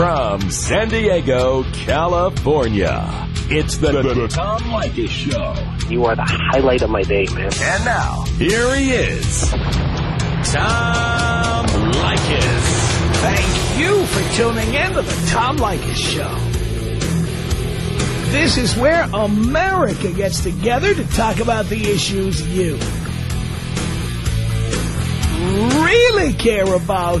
From San Diego, California, it's the, the, the Tom Leykis Show. You are the highlight of my day, man. And now, here he is, Tom Leykis. Thank you for tuning in to the Tom Leykis Show. This is where America gets together to talk about the issues you really care about.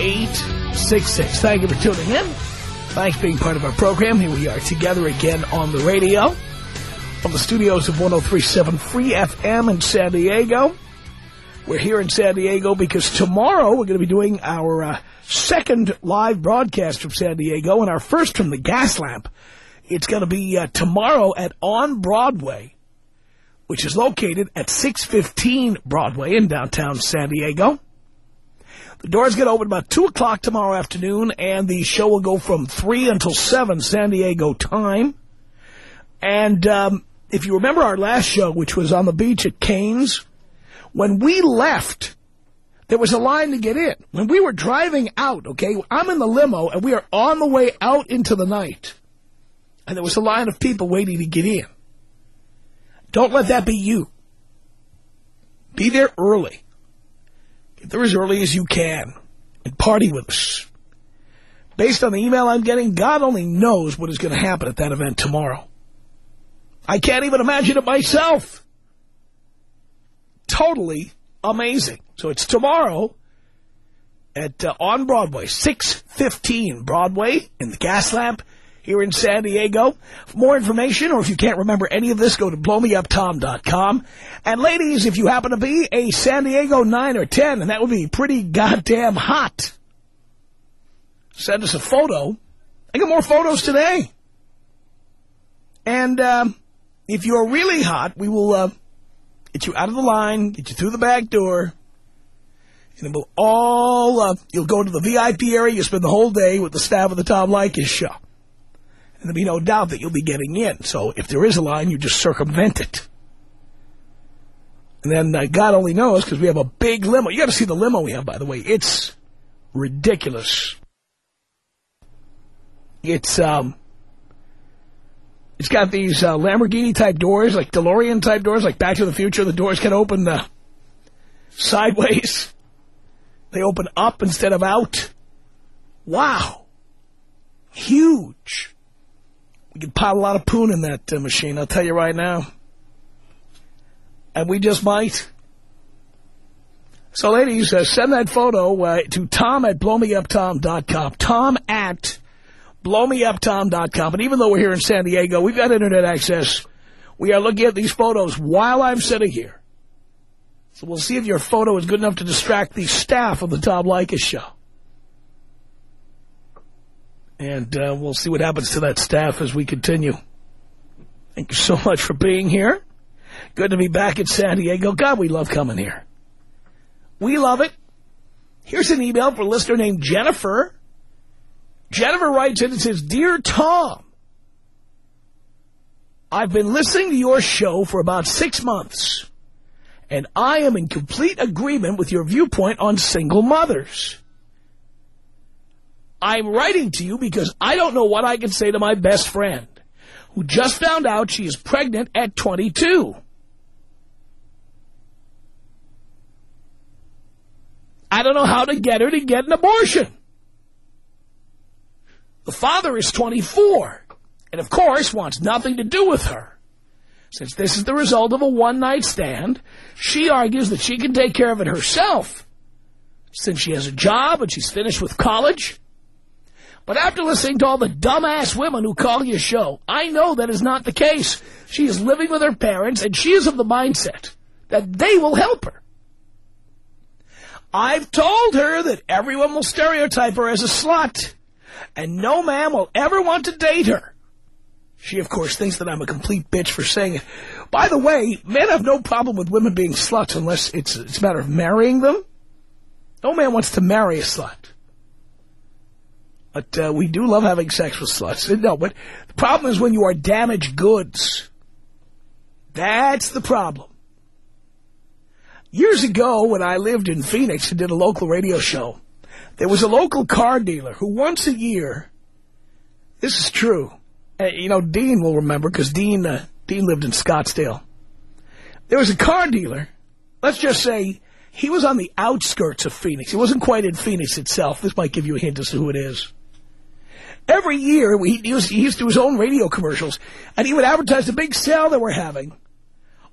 1-800-5800-866. Thank you for tuning in. Thanks for being part of our program. Here we are together again on the radio. From the studios of 103.7 Free FM in San Diego. We're here in San Diego because tomorrow we're going to be doing our uh, second live broadcast from San Diego and our first from the gas lamp. It's going to be uh, tomorrow at On Broadway, which is located at 615 Broadway in downtown San Diego. The doors get open about 2 o'clock tomorrow afternoon, and the show will go from 3 until 7 San Diego time. And um, if you remember our last show, which was on the beach at Canes, when we left, there was a line to get in. When we were driving out, okay, I'm in the limo, and we are on the way out into the night. And there was a line of people waiting to get in. Don't let that be you. Be there early. Get there as early as you can and party with us. Based on the email I'm getting, God only knows what is going to happen at that event tomorrow. I can't even imagine it myself. Totally amazing. So it's tomorrow at uh, on Broadway, 615 Broadway in the gas lamp here in San Diego. For more information, or if you can't remember any of this, go to blowmeuptom.com. And ladies, if you happen to be a San Diego 9 or 10, and that would be pretty goddamn hot, send us a photo. I got more photos today. And um, if you're really hot, we will uh, get you out of the line, get you through the back door, and we'll all, uh, you'll go to the VIP area, you spend the whole day with the staff of the Tom Leykis show. And there'll be no doubt that you'll be getting in. So if there is a line, you just circumvent it. And then uh, God only knows, because we have a big limo. You got to see the limo we have, by the way. It's ridiculous. It's, um, it's got these uh, Lamborghini-type doors, like DeLorean-type doors, like Back to the Future. The doors can open uh, sideways. They open up instead of out. Wow. Huge. We could pile a lot of poon in that uh, machine, I'll tell you right now. And we just might. So, ladies, uh, send that photo uh, to tom at blowmeuptom.com. Tom at blowmeuptom.com. And even though we're here in San Diego, we've got Internet access. We are looking at these photos while I'm sitting here. So we'll see if your photo is good enough to distract the staff of the Tom Leykis show. And uh, we'll see what happens to that staff as we continue. Thank you so much for being here. Good to be back in San Diego. God, we love coming here. We love it. Here's an email from a listener named Jennifer. Jennifer writes in and says, Dear Tom, I've been listening to your show for about six months, and I am in complete agreement with your viewpoint on single mothers. I'm writing to you because I don't know what I can say to my best friend, who just found out she is pregnant at 22. I don't know how to get her to get an abortion. The father is 24 and, of course, wants nothing to do with her. Since this is the result of a one-night stand, she argues that she can take care of it herself since she has a job and she's finished with college. But after listening to all the dumbass women who call your show, I know that is not the case. She is living with her parents, and she is of the mindset that they will help her. I've told her that everyone will stereotype her as a slut, And no man will ever want to date her. She, of course, thinks that I'm a complete bitch for saying it. By the way, men have no problem with women being sluts unless it's, it's a matter of marrying them. No man wants to marry a slut. But uh, we do love having sex with sluts. No, but the problem is when you are damaged goods. That's the problem. Years ago, when I lived in Phoenix and did a local radio show, there was a local car dealer who once a year, this is true, uh, you know, Dean will remember because Dean, uh, Dean lived in Scottsdale. There was a car dealer, let's just say he was on the outskirts of Phoenix. He wasn't quite in Phoenix itself. This might give you a hint as to who it is. Every year, he, was, he used to do his own radio commercials, and he would advertise the big sale that we're having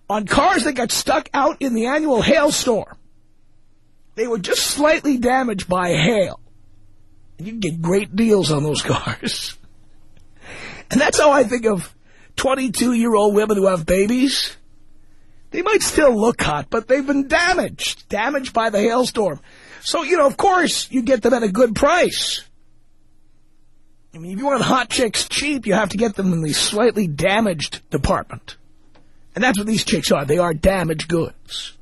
on cars that got stuck out in the annual hailstorm. They were just slightly damaged by hail. And you get great deals on those cars. And that's how I think of 22-year-old women who have babies. They might still look hot, but they've been damaged. Damaged by the hailstorm. So, you know, of course, you get them at a good price. I mean, if you want hot chicks cheap, you have to get them in the slightly damaged department. And that's what these chicks are. They are damaged goods.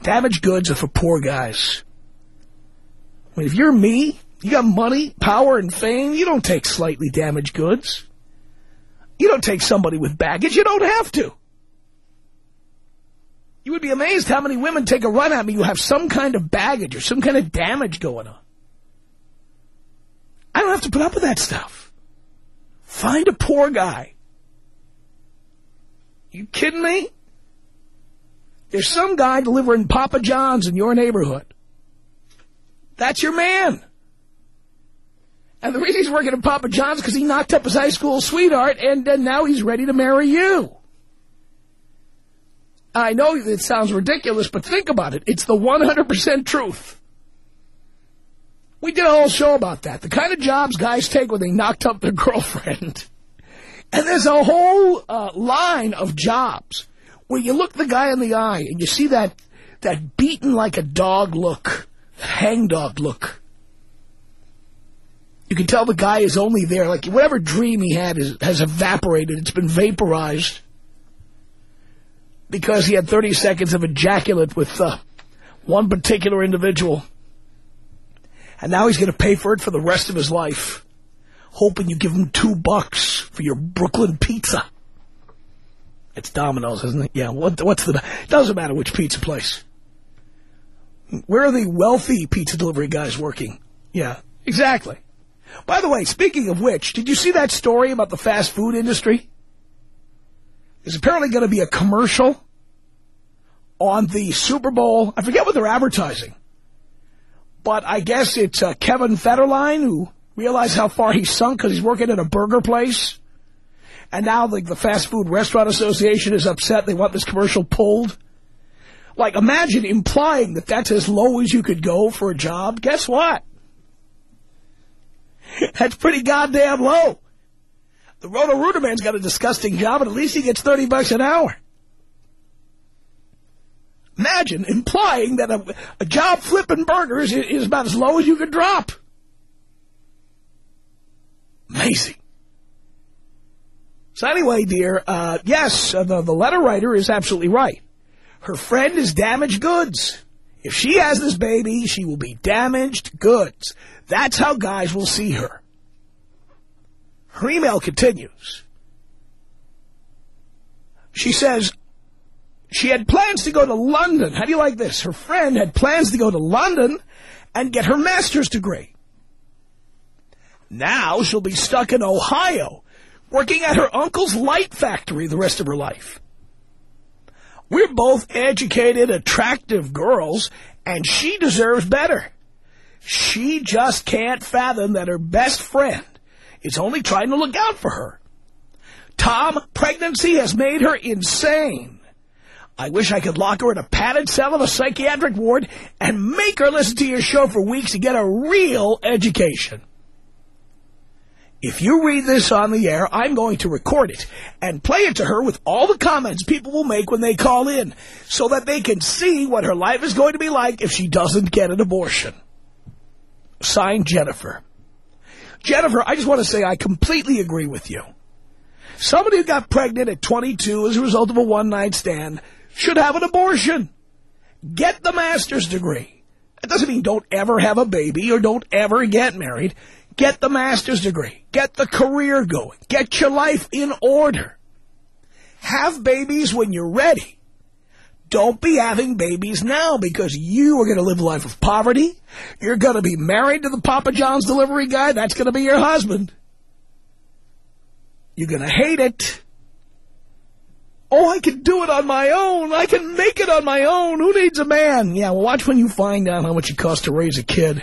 Damaged goods are for poor guys. I mean, if you're me, you got money, power, and fame, you don't take slightly damaged goods. You don't take somebody with baggage. You don't have to. You would be amazed how many women take a run at me who have some kind of baggage or some kind of damage going on. I don't have to put up with that stuff. Find a poor guy you kidding me? There's some guy delivering Papa John's in your neighborhood. That's your man. And the reason he's working at Papa John's because he knocked up his high school sweetheart and uh, now he's ready to marry you. I know it sounds ridiculous, but think about it. It's the 100% truth. We did a whole show about that. The kind of jobs guys take when they knocked up their girlfriend. And there's a whole uh, line of jobs where you look the guy in the eye and you see that that beaten like a dog look, hangdog look. You can tell the guy is only there, like whatever dream he had is, has evaporated. It's been vaporized because he had 30 seconds of ejaculate with uh, one particular individual. And now he's going to pay for it for the rest of his life hoping you give him two bucks for your Brooklyn pizza. It's Domino's, isn't it? Yeah, what, what's the... It doesn't matter which pizza place. Where are the wealthy pizza delivery guys working? Yeah, exactly. By the way, speaking of which, did you see that story about the fast food industry? There's apparently going to be a commercial on the Super Bowl. I forget what they're advertising. But I guess it's uh, Kevin Federline who realized how far he's sunk because he's working at a burger place? And now the, the Fast Food Restaurant Association is upset. They want this commercial pulled. Like, imagine implying that that's as low as you could go for a job. Guess what? That's pretty goddamn low. The Roto-Rooter man's got a disgusting job, and at least he gets 30 bucks an hour. Imagine implying that a, a job flipping burgers is, is about as low as you could drop. Amazing. So anyway, dear, uh, yes, uh, the, the letter writer is absolutely right. Her friend is damaged goods. If she has this baby, she will be damaged goods. That's how guys will see her. Her email continues. She says, she had plans to go to London. How do you like this? Her friend had plans to go to London and get her master's degree. Now she'll be stuck in Ohio, working at her uncle's light factory the rest of her life. We're both educated, attractive girls, and she deserves better. She just can't fathom that her best friend is only trying to look out for her. Tom, pregnancy has made her insane. I wish I could lock her in a padded cell of a psychiatric ward and make her listen to your show for weeks to get a real education. If you read this on the air, I'm going to record it and play it to her with all the comments people will make when they call in so that they can see what her life is going to be like if she doesn't get an abortion. Signed, Jennifer. Jennifer, I just want to say I completely agree with you. Somebody who got pregnant at 22 as a result of a one-night stand should have an abortion. Get the master's degree. That doesn't mean don't ever have a baby or don't ever get married. Get the master's degree. Get the career going. Get your life in order. Have babies when you're ready. Don't be having babies now because you are going to live a life of poverty. You're going to be married to the Papa John's delivery guy. That's going to be your husband. You're going to hate it. Oh, I can do it on my own. I can make it on my own. Who needs a man? Yeah, well, watch when you find out how much it costs to raise a kid.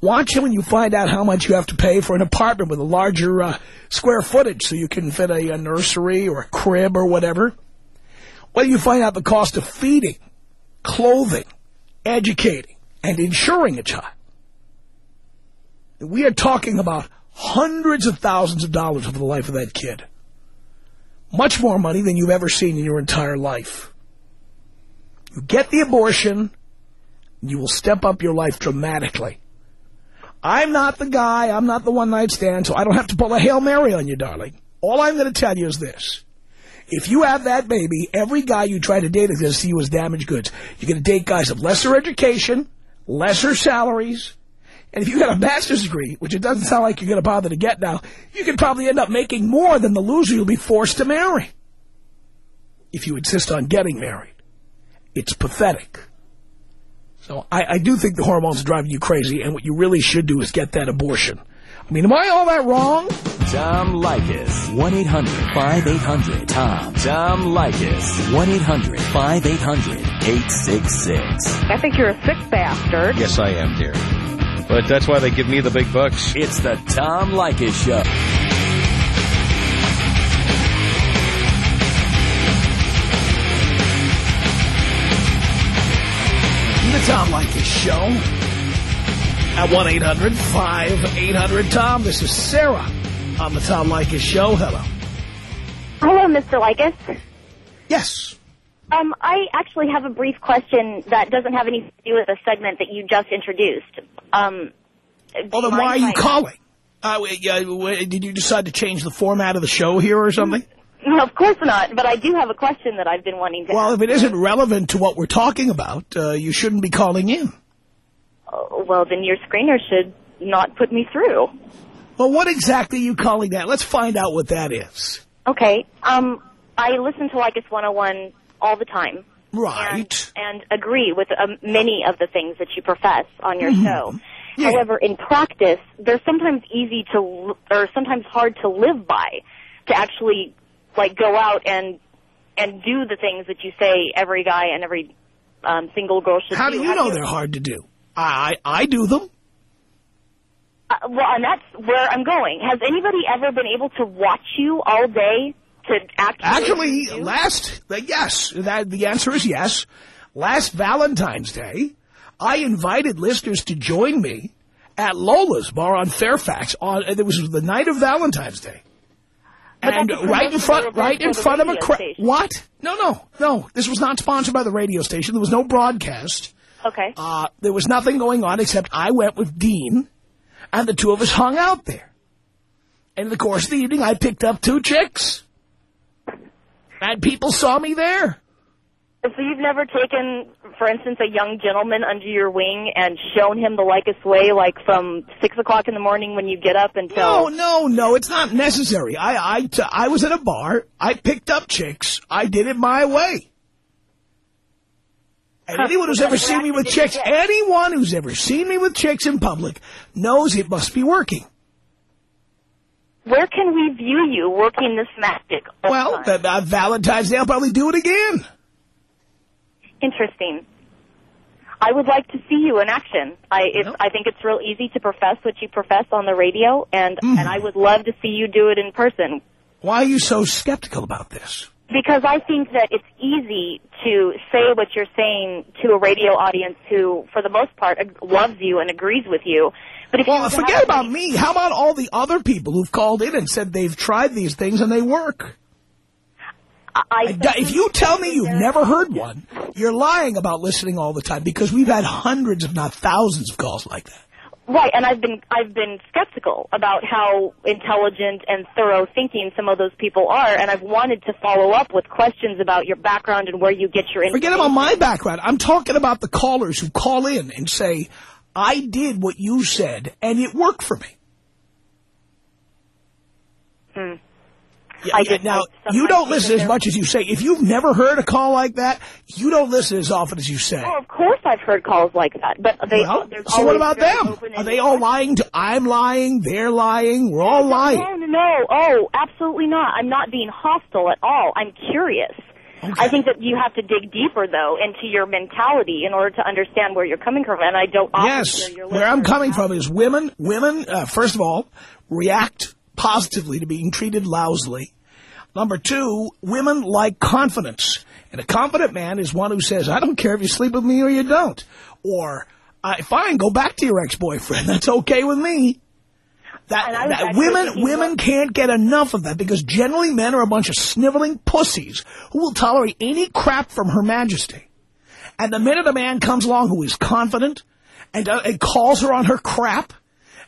Watch when you find out how much you have to pay for an apartment with a larger uh, square footage so you can fit a, a nursery or a crib or whatever. When you find out the cost of feeding, clothing, educating, and insuring a child. We are talking about hundreds of thousands of dollars over the life of that kid. Much more money than you've ever seen in your entire life. You get the abortion, you will step up your life dramatically. I'm not the guy, I'm not the one-night stand, so I don't have to pull a Hail Mary on you, darling. All I'm going to tell you is this. If you have that baby, every guy you try to date is going to see you as damaged goods. You're going to date guys of lesser education, lesser salaries, and if you got a master's degree, which it doesn't sound like you're going to bother to get now, you could probably end up making more than the loser you'll be forced to marry. If you insist on getting married. It's pathetic. So I, I do think the hormones are driving you crazy, and what you really should do is get that abortion. I mean, am I all that wrong? Tom Leykis. 1-800-5800-TOM. Tom Leykis. 1-800-5800-866. I think you're a sick bastard. Yes, I am, dear. But that's why they give me the big bucks. It's the Tom Leykis Show. The Tom Leykis Show at 1-800-5800-TOM. This is Sarah on the Tom Leykis Show. Hello. Hello, Mr. Leykis. Yes. Um, I actually have a brief question that doesn't have anything to do with the segment that you just introduced. Um, Well, then why are you calling? Uh, uh, did you decide to change the format of the show here or something? No, of course not, but I do have a question that I've been wanting to Well, ask. if it isn't relevant to what we're talking about, uh, you shouldn't be calling in. Oh, well, then your screener should not put me through. Well, what exactly are you calling that? Let's find out what that is. Okay, um, I listen to Leykis 101 all the time. Right. And, and agree with um, many of the things that you profess on your show. Mm-hmm. Yeah. However, in practice, they're sometimes easy to, or sometimes hard to live by, to actually, like, go out and and do the things that you say every guy and every um, single girl should How do. do you know they're hard to do? I, I, I do them. Uh, well, and that's where I'm going. Has anybody ever been able to watch you all day to actually? Actually, last, yes, that, the answer is yes. Last Valentine's Day, I invited listeners to join me at Lola's Bar on Fairfax. On It was the night of Valentine's Day. But and right in front, right in front of a crowd. What? No, no, no. This was not sponsored by the radio station. There was no broadcast. Okay. Uh, there was nothing going on except I went with Dean, and the two of us hung out there. And in the course of the evening, I picked up two chicks. And people saw me there. So you've never taken, for instance, a young gentleman under your wing and shown him the Leykis way, like from six o'clock in the morning when you get up until. no, no, no, it's not necessary. I, I, t- I was at a bar. I picked up chicks. I did it my way. And anyone who's ever seen me with chicks, anyone who's ever seen me with chicks in public knows it must be working. Where can we view you working this magic? the Well, that, uh, Valentine's Day, I'll probably do it again. Interesting. I would like to see you in action. I it's, Well. I think it's real easy to profess what you profess on the radio, and Mhm. and I would love to see you do it in person Why are you so skeptical about this? Because I think that it's easy to say what you're saying to a radio audience who, for the most part, loves you and agrees with you. But if Well, you forget about me. How about all the other people who've called in and said they've tried these things and they work? I, I- if you tell me you've never heard one, you're lying about listening all the time because we've had hundreds, if not thousands, of calls like that. Right, and I've been I've been skeptical about how intelligent and thorough thinking some of those people are, and I've wanted to follow up with questions about your background and where you get your information. Forget about my background. I'm talking about the callers who call in and say, I did what you said, and it worked for me. Hmm. Yeah, I just- now, I you don't listen as much as you say. If you've never heard a call like that, you don't listen as often as you say. Oh, of course I've heard calls like that, but they well, so what about them? Are they all lying? To, I'm lying. They're lying. We're all lying. No, no, no. Oh, absolutely not. I'm not being hostile at all. I'm curious. I think that you have to dig deeper, though, into your mentality in order to understand where you're coming from. And I don't often Yes, where I'm coming from is women, women, uh, first of all, react positively to being treated lousily. Number two, women like confidence. And a confident man is one who says, I don't care if you sleep with me or you don't. Or, uh, fine, go back to your ex-boyfriend. That's okay with me. That, I that women women about- can't get enough of that because generally men are a bunch of sniveling pussies who will tolerate any crap from Her Majesty. And the minute a man comes along who is confident and, uh, and calls her on her crap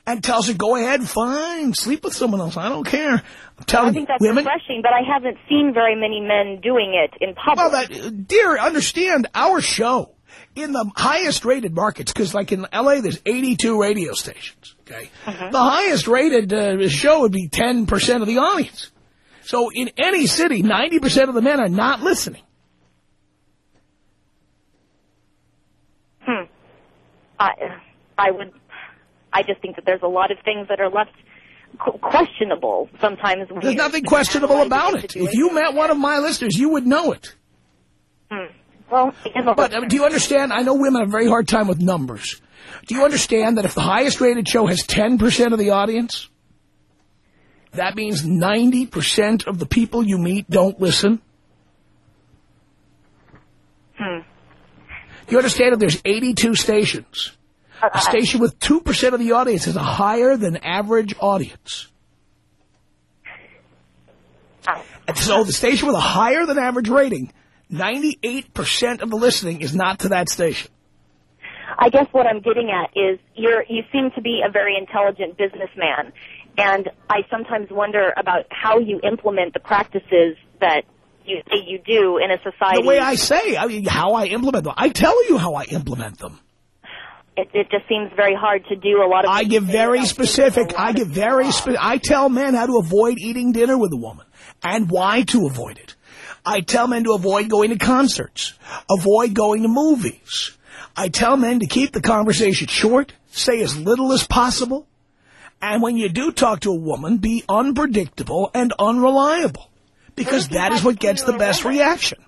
and tells her, go ahead, fine, sleep with someone else. I don't care. I'm telling I think that's women. refreshing, but I haven't seen very many men doing it in public. Well, that, dear, understand our show in the highest rated markets, because like in L.A., there's 82 radio stations, okay? The highest rated uh, show would be 10% of the audience. So in any city, 90% of the men are not listening. Hmm. I, I would. I just think that there's a lot of things that are left qu- questionable sometimes. There's nothing questionable about it. If you met one of my listeners, you would know it. Hmm. Well, But uh, do you understand? I know women have a very hard time with numbers. Do you understand that if the highest rated show has 10% of the audience, that means 90% of the people you meet don't listen? Hmm. Do you understand that there's 82 stations? A station with 2% of the audience is a higher than average audience. And so the station with a higher than average rating, 98% of the listening is not to that station. I guess what I'm getting at is you're you seem to be a very intelligent businessman, and I sometimes wonder about how you implement the practices that you say you do in a society. The way I say, I mean, how I implement them. I tell you how I implement them. It, it just seems very hard to do a lot of. I give very specific. I give very spe- I tell men how to avoid eating dinner with a woman and why to avoid it. I tell men to avoid going to concerts, avoid going to movies. I tell men to keep the conversation short, say as little as possible, and when you do talk to a woman, be unpredictable and unreliable, because that is what gets the best reaction.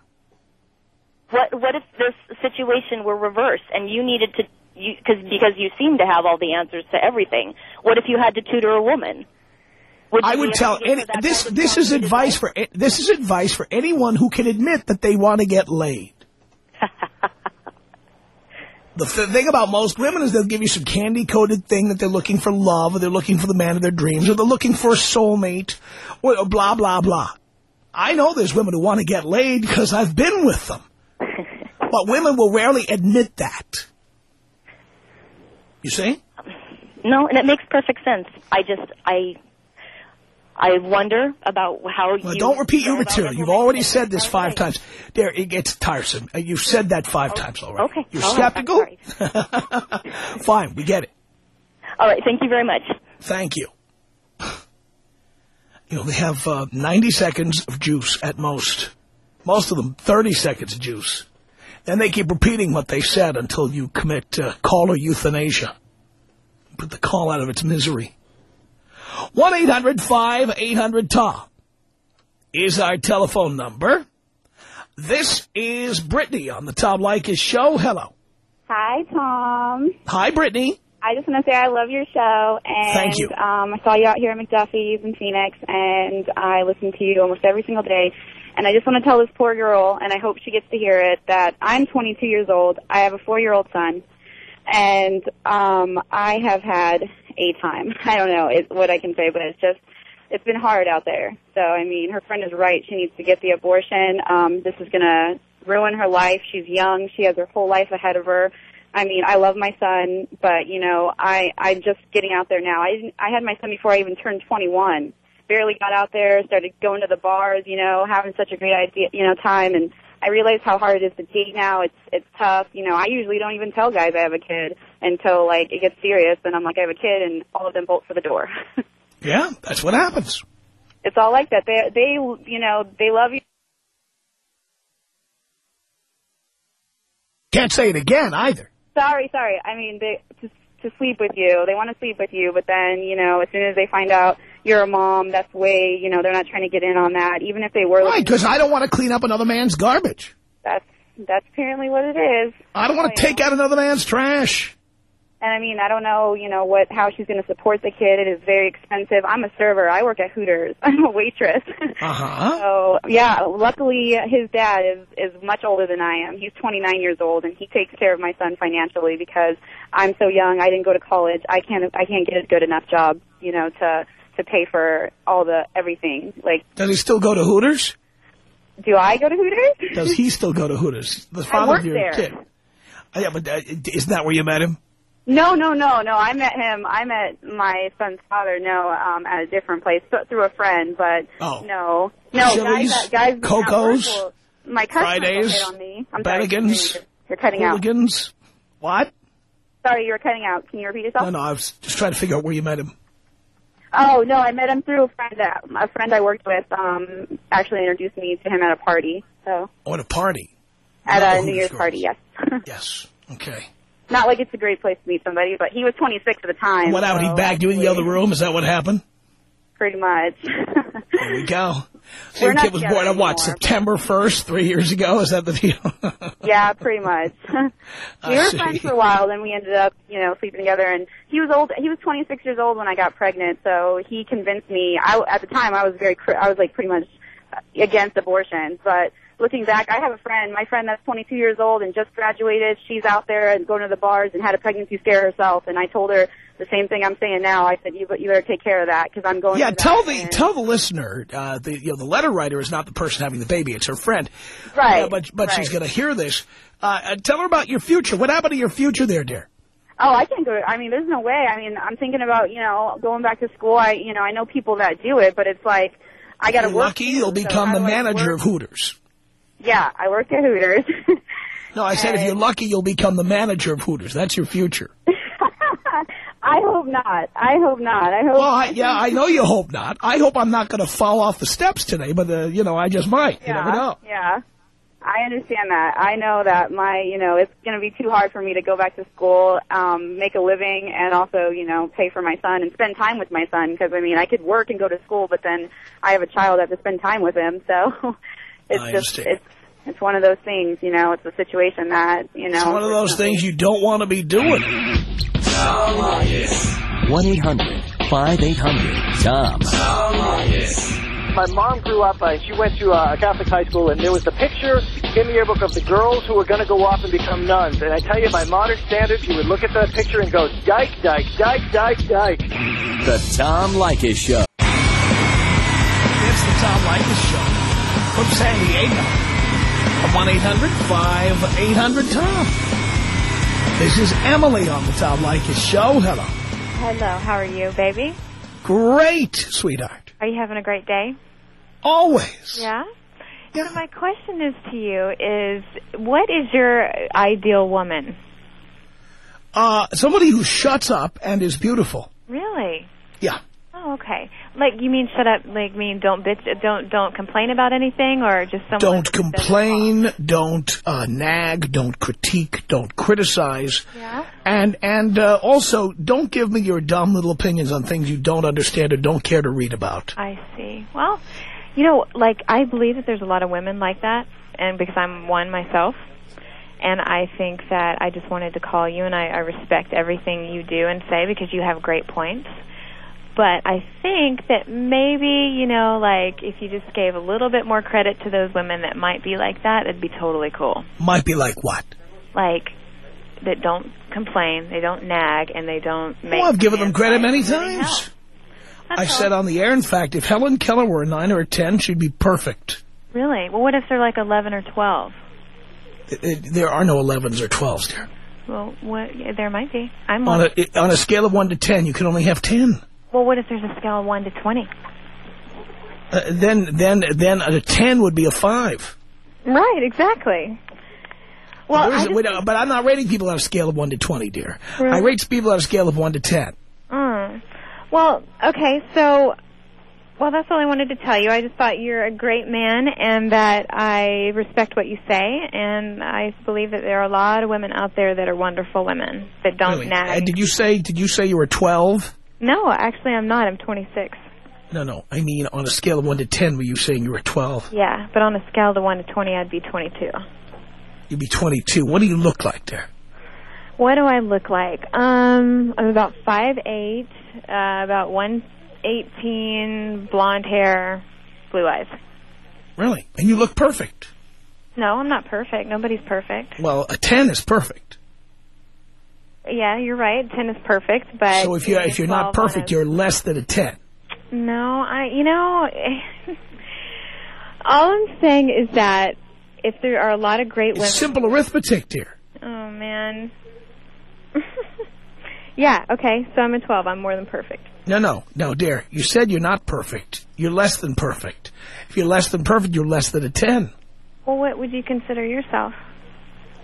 What what if this situation were reversed and you needed to you because because you seem to have all the answers to everything. What if you had to tutor a woman? Would I would tell any, give her that this. This is advice for this is advice for anyone who can admit that they want to get laid. the th- thing about most women is they'll give you some candy coated thing that they're looking for love, or they're looking for the man of their dreams, or they're looking for a soulmate, or blah blah blah. I know there's women who want to get laid because I've been with them, but women will rarely admit that. You see? No, and it makes perfect sense. I just I I wonder about how Well, you don't repeat your material. You've already said this five times. There, it gets tiresome. Uh, You've said that five times already. okay. You're All right, skeptical? Fine, we get it. All right, thank you very much. Thank you. You know, they have uh, 90 seconds of juice at most. Most of them, 30 seconds of juice. Then they keep repeating what they said until you commit uh, caller euthanasia. Put the call out of its misery. 1-800-5800-TOM is our telephone number. This is Brittany on the Tom Leykis show. Hello. Hi, Tom. Hi, Brittany. I just want to say I love your show, and Thank you. Um, I saw you out here at McDuffie's in Phoenix, and I listen to you almost every single day. And I just want to tell this poor girl, and I hope she gets to hear it, that I'm 22 years old. I have a four-year-old son, and um, I have had a time. I don't know what I can say, but it's just it's been hard out there. So I mean, her friend is right. She needs to get the abortion. Um, this is going to ruin her life. She's young. She has her whole life ahead of her. I mean, I love my son, but you know, I I'm just getting out there now. I didn't, I had my son before I even turned 21. Barely got out there, started going to the bars, you know, having such a great idea, you know, time, and I realize how hard it is to date now. It's it's tough. You know, I usually don't even tell guys I have a kid until like it gets serious, and I'm like, I have a kid, and all of them bolt for the door. Yeah, that's what happens. it's all like that. They they you know they love you. Can't say it again either. Sorry, sorry. I mean, they to to sleep with you. They want to sleep with you, but then you know, as soon as they find out you're a mom, that's way you know they're not trying to get in on that. Even if they were, Right, because I don't want to clean up another man's garbage. that's that's apparently what it is. I don't want to take out another man's trash. And I mean, I don't know, you know, what how she's going to support the kid. It is very expensive. I'm a server. I work at Hooters. I'm a waitress. Uh-huh. So yeah, luckily his dad is is much older than I am. He's 29 years old, and he takes care of my son financially because I'm so young. I didn't go to college. I can't I can't get a good enough job, you know, to to pay for all the everything. Like, Does he still go to Hooters? do I go to Hooters? Does he still go to Hooters? The father of your there. kid. Oh, yeah, but uh, isn't that where you met him? No, no, no, no. I met him. I met my son's father. No, um, at a different place, but through a friend. But Oh. no, no. Chili's, guys, guys, Coco's, my Fridays, on me. I'm sorry, you're, you're cutting out. What? Sorry, you were cutting out. Can you repeat yourself? No, no, I was just trying to figure out where you met him. Oh no, I met him through a friend that a friend I worked with. Um, actually introduced me to him at a party. So Oh, at a party. at Not a New Year's girls. party, yes. Yes. Okay. Not like it's a great place to meet somebody, but he was 26 at the time. What happened? He bagged you in the other room? Is that what happened? Pretty much. There we go. So We're your kid was born on what. September 1st, three years ago? Is that the deal? Yeah, pretty much. We were friends for a while, then we ended up, you know, sleeping together. And he was old. He was 26 years old when I got pregnant, so he convinced me. I at the time I was very, I was like pretty much against abortion, but. Looking back, I have a friend, my friend that's 22 years old and just graduated. She's out there and going to the bars and had a pregnancy scare herself. And I told her the same thing I'm saying now. I said, you, you better take care of that because I'm going. To. Yeah, tell the And- tell the listener, uh, the you know the letter writer is not the person having the baby; it's her friend. Right, Uh, but but she's going to hear this. Uh, uh, tell her about your future. What happened to your future, there, dear? Oh, I can't go. I mean, there's no way. I mean, I'm thinking about you know going back to school. I you know I know people that do it, but it's like I got to work. lucky, you'll become the manager of Hooters. Yeah, I work at Hooters. No, I said if you're lucky, you'll become the manager of Hooters. That's your future. I hope not. I hope not. I hope. Well, I, yeah, I know you hope not. I hope I'm not going to fall off the steps today, but, uh, you know, I just might. You yeah, never know. yeah. I understand that. I know that my, you know, it's going to be too hard for me to go back to school, um, make a living, and also, you know, pay for my son and spend time with my son. Because I mean, I could work and go to school, but then I have a child. I have to spend time with him. So it's I just, understand. it's, it's one of those things. You know, it's a situation that, you know, It's one of those things you don't want to be doing. 1-800-5800-TOM. My mom grew up, uh, she went to uh, a Catholic high school, and there was the picture in the yearbook of the girls who were going to go off and become nuns. And I tell you, by modern standards, you would look at that picture and go, dyke, dyke, dyke, dyke, dyke. The Tom Leykis Show. It's the Tom Leykis Show from San Diego. 1-800-5800-TOM. This is Emily on the Tom Leykis Show. Hello. Hello, how are you, baby? Great, sweetheart. Are you having a great day? Always. Yeah? Yeah. So my question is to you is, what is your ideal woman? Uh, somebody who shuts up and is beautiful. Really? Yeah. Oh, okay. Like you mean shut up? Like mean don't bitch, don't don't complain about anything, or just someone Don't complain, don't uh, nag, don't critique, don't criticize. Yeah. And and uh, also, don't give me your dumb little opinions on things you don't understand or don't care to read about. I see. Well, you know, like I believe that there's a lot of women like that, and because I'm one myself, and I think that I just wanted to call you, and I, I respect everything you do and say because you have great points. But I think that maybe, you know, like if you just gave a little bit more credit to those women that might be like that, it'd be totally cool. Might be like what? Like that don't complain, they don't nag, and they don't make. Well, I've given them credit many times. I said on the air, in fact, if Helen Keller were a 9 or a 10, she'd be perfect. Really? Well, what if they're like 11 or 12? It- it- there are no 11s or 12s, dear. Well, what? There might be. I'm On a, on a scale of 1 to 10, you can only have 10. Well, what if there's a scale of one to twenty? Uh, then, then, then a 10 would be a 5. Right. Exactly. Well, There is- I just- wait, uh, but I'm not rating people on a scale of 1 to 20, dear. Right. I rate people on a scale of 1 to 10. Mm. Well, okay, so, well, that's all I wanted to tell you. I just thought you're a great man and that I respect what you say, and I believe that there are a lot of women out there that are wonderful women that don't Really. nag. Uh, did you say, did you say you were 12? No, actually, I'm not. I'm 26. No, no. I mean, on a scale of 1 to 10, were you saying you were 12? Yeah, but on a scale of 1 to 20, I'd be 22. You'd be 22. What do you look like there? What do I look like? Um, I'm about five eight, uh, about 118, blonde hair, blue eyes. Really? And you look perfect. No, I'm not perfect. Nobody's perfect. Well, a 10 is perfect. Yeah, you're right. Ten is perfect, but So if you're, if you're not perfect, you're less than a 10. no, I. You know, all I'm saying is that if there are a lot of great women. It's simple arithmetic, dear. Oh man. yeah. Okay. So I'm a twelve. I'm more than perfect. No, no, no, dear. You said you're not perfect. You're less than perfect. If you're less than perfect, you're less than a 10. Well, what would you consider yourself?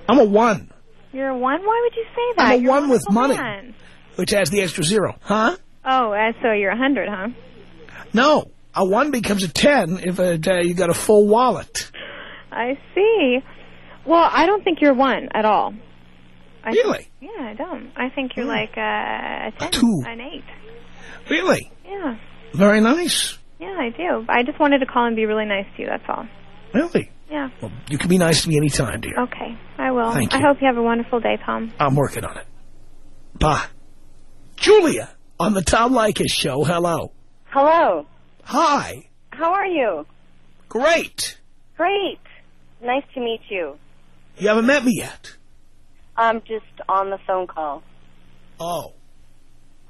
I'm a 1, You're a one. Why would you say that? I'm a You're one with money. which has the extra zero. Huh? Oh, uh, so you're a hundred, huh? No. A 1 becomes a 10 if it, uh, you got a full wallet. I see. Well, I don't think you're one at all. I think- Really? yeah, I don't. I think you're like uh, a ten, two. an eight. Really? Yeah, Very nice. yeah, I do. I just wanted to call and be really nice to you. That's all. Really? Yeah. Well, you can be nice to me anytime, dear. Okay, I will. Thank you. I hope you have a wonderful day, Tom. I'm working on it. Bye. Julia on the Tom Leykis show. Hello. Hello. Hi. How are you? Great. Great. Nice to meet you. You haven't met me yet. I'm just on the phone call. Oh.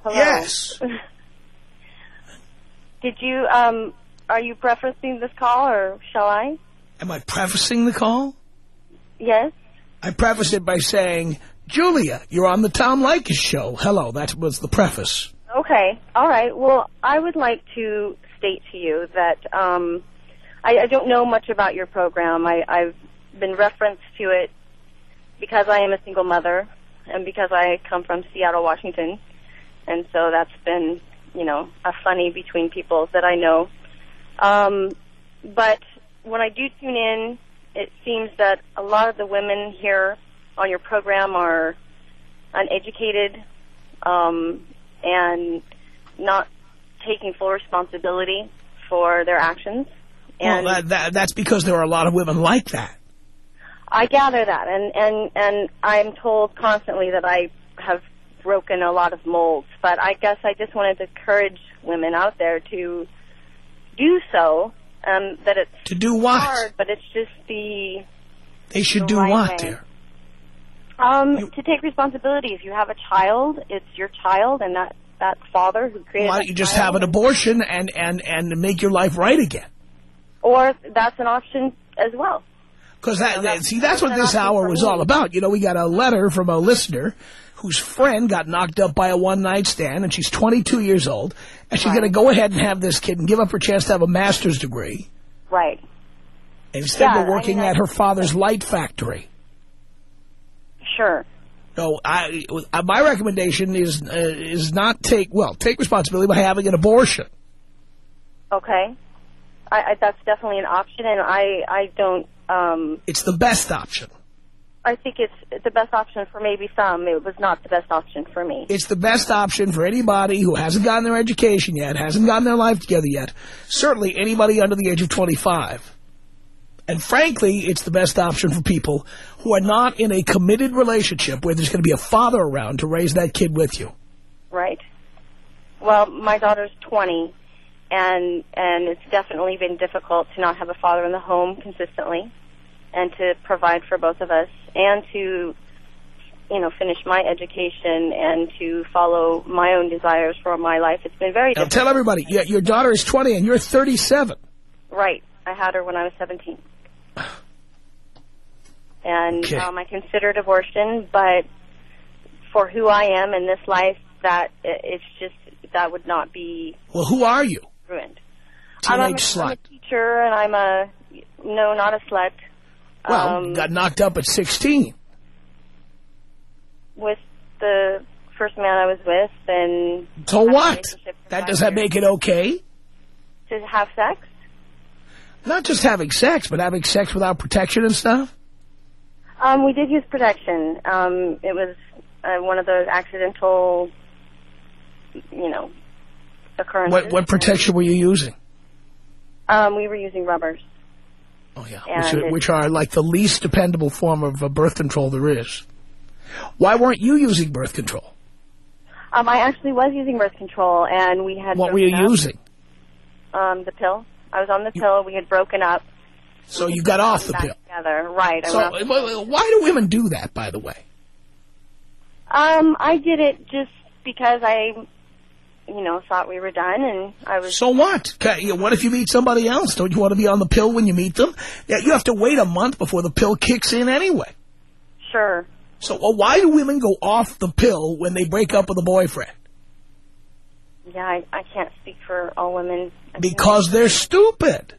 Hello. Yes. Did you, um, are you preferencing this call or shall I? Am I prefacing the call? Yes. I preface it by saying, Julia, you're on the Tom Leykis show. Hello. That was the preface. Okay. All right. Well, I would like to state to you that um, I, I don't know much about your program. I, I've been referenced to it because I am a single mother and because I come from Seattle, Washington, and so that's been, you know, a funny between people that I know. Um, but when I do tune in, it seems that a lot of the women here on your program are uneducated um, and not taking full responsibility for their actions. And well, that, that, that's because there are a lot of women like that. I gather that, and and and I'm told constantly that I have broken a lot of molds. But I guess I just wanted to encourage women out there to do so. Um, that it's To do what? hard, but it's just the They should the do right what, way. dear? um to take responsibility. If you have a child, it's your child, and that that father who created. Why don't you just have an abortion and, and, and make your life right again? Or that's an option as well. Because that, that's- see, that's what this hour was all about. You know, we got a letter from a listener whose friend got knocked up by a one-night stand, and she's 22 years old, and she's Right. going to go ahead and have this kid and give up her chance to have a master's degree Right. instead Yeah, of I working mean, at her father's light factory. Sure. So I, uh, my recommendation is uh, is not take well take responsibility by having an abortion. Okay. I, I, that's definitely an option, and I I don't. Um, It's the best option. I think it's, the best option for maybe some. It was not the best option for me. It's the best option for anybody who hasn't gotten their education yet, hasn't gotten their life together yet. Certainly anybody under the age of 25. And frankly, it's the best option for people who are not in a committed relationship where there's going to be a father around to raise that kid with you. Right. Well, my daughter's 20, and and it's definitely been difficult to not have a father in the home consistently, and to provide for both of us, and to you know finish my education and to follow my own desires for my life. It's been very Now difficult. tell everybody, your, your daughter is 20 and you're 37. Right. I had her when I was 17. And Okay. um, I considered abortion, but for who I am in this life, that it's just that would not be Well, who are you? ruined. Teenage I'm, a, I'm a teacher, and I'm a no, not a slut. Well, um, got knocked up at 16. with the first man I was with, and So what? That does that years. make it okay? to have sex? Not just having sex, but having sex without protection and stuff? Um, we did use protection. Um, it was uh, one of those accidental, you know, occurrences. What, what protection were you using? Um, we were using rubbers. Oh, yeah. Which are, which are like the least dependable form of uh, birth control there is. Why weren't you using birth control? Um, I actually was using birth control, and we had. What were you up. using? Um, the pill. I was on the pill. We had broken up. So you got off the pill. Together, right? I So why do women do that, by the way? um, I did it just because I, you know, thought we were done, and I was. So what? Okay, What if you meet somebody else? Don't you want to be on the pill when you meet them? Yeah, you have to wait a month before the pill kicks in anyway. Sure. So well, why do women go off the pill when they break up with a boyfriend? Yeah, I, I can't speak for all women. I Because they're stupid.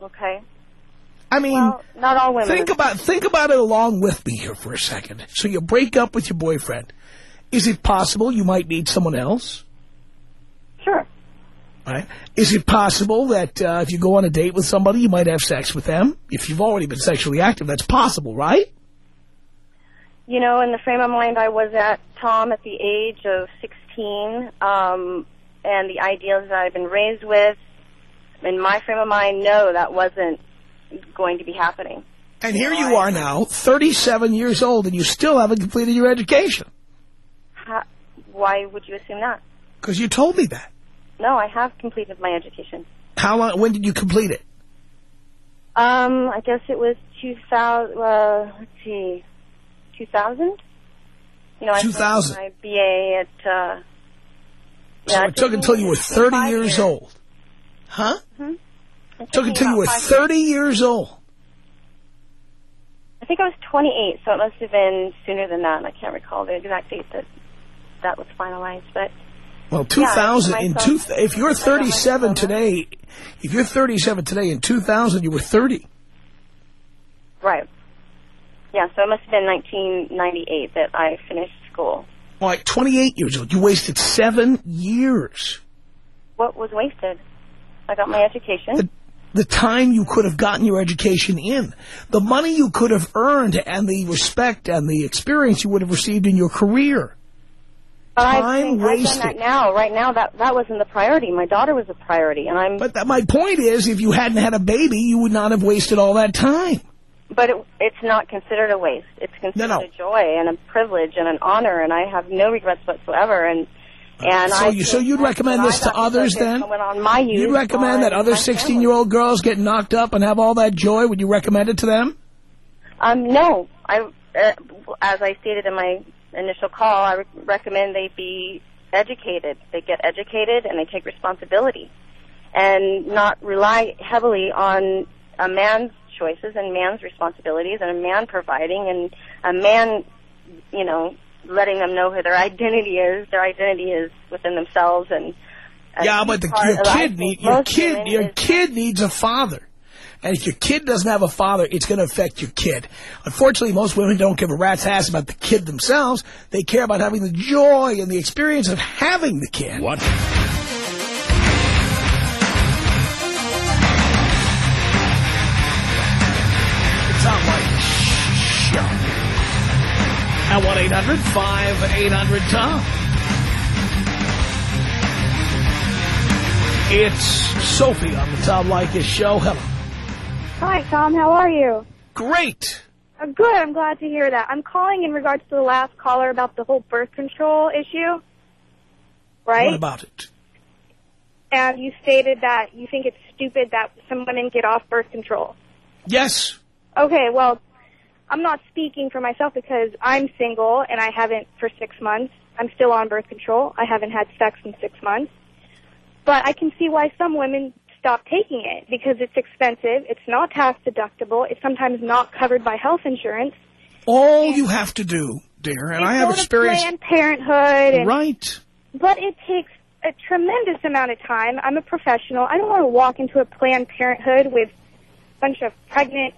Okay. I mean, Well, not all women. think about think about it along with me here for a second. So you break up with your boyfriend. Is it possible you might meet someone else? Sure. Right? Is it possible that uh, if you go on a date with somebody, you might have sex with them? If you've already been sexually active, that's possible, right? You know, in the frame of mind I was at, Tom, at the age of 16, um, and the ideals that I've been raised with, in my frame of mind, no, that wasn't going to be happening. And here you are now, 37 years old, and you still haven't completed your education. How, why would you assume that? Because you told me that. No, I have completed my education. How long? When did you complete it? Um, I guess it was 2000, uh, let's see, 2000? You know, I 2000. my BA at, uh, So yeah, it took until you were 30 five years old. Huh? It It took until you were 30 years old. I think I was 28, so it must have been sooner than that. I can't recall the exact date that that was finalized, but Well, Yeah, 2000 in two, if you're I got my 37 today, if you're 37 today in 2000 you were 30. right. Yeah, so it must have been 1998 that I finished school. Like 28 years old. You wasted 7 years. What was wasted? I got my education. The, the time you could have gotten your education in, the money you could have earned and the respect and the experience you would have received in your career. Time think I've done wasted. that now. Right now, that that wasn't the priority. My daughter was a priority, and I'm. But that, my point is, if you hadn't had a baby, you would not have wasted all that time. But it, it's not considered a waste. It's considered no. a joy and a privilege and an honor, and I have no regrets whatsoever. And and So I you, so you'd recommend this to others then? Went on my youth. You'd recommend that other 16-year-old girls get knocked up and have all that joy? Would you recommend it to them? Um, no, I, uh, as I stated in my initial call, I re- recommend they be educated. They get educated and they take responsibility, and not rely heavily on a man's choices and man's responsibilities and a man providing and a man, you know, letting them know who their identity is. Their identity is within themselves and. yeah, but the, your kid need, your kid your kid needs a father. And if your kid doesn't have a father, it's going to affect your kid. Unfortunately, most women don't give a rat's ass about the kid themselves. They care about having the joy and the experience of having the kid. What? It's not like show. At 1-800-5800-TOM. It's Sophie on the Tom Leykis show. Hello. Hi, Tom. How are you? Great. Uh, good. I'm glad to hear that. I'm calling in regards to the last caller about the whole birth control issue. Right? What about it? and you stated that you think it's stupid that some women get off birth control. Yes. Okay, well, I'm not speaking for myself because I'm single and I haven't for six months. I'm still on birth control. I haven't had sex in six months. But I can see why some women stop taking it because it's expensive. It's not tax deductible. It's sometimes not covered by health insurance. All you have to do, dear, and I have experience. Planned Parenthood. And, Right. But it takes a tremendous amount of time. I'm a professional. I don't want to walk into a Planned Parenthood with a bunch of pregnant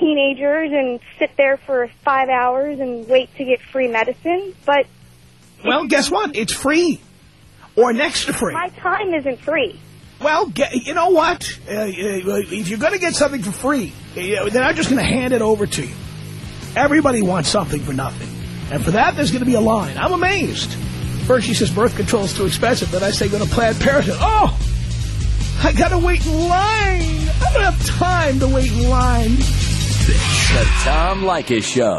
teenagers and sit there for five hours and wait to get free medicine. But Well, guess what? It's free. Or next to free. my time isn't free. Well, get, you know what? Uh, uh, if you're going to get something for free, uh, then I'm just going to hand it over to you. Everybody wants something for nothing. And for that, there's going to be a line. I'm amazed. First, she says birth control is too expensive. Then I say go to Planned Parenthood. Oh, I got to wait in line. I don't have time to wait in line. The Tom Leykis Show.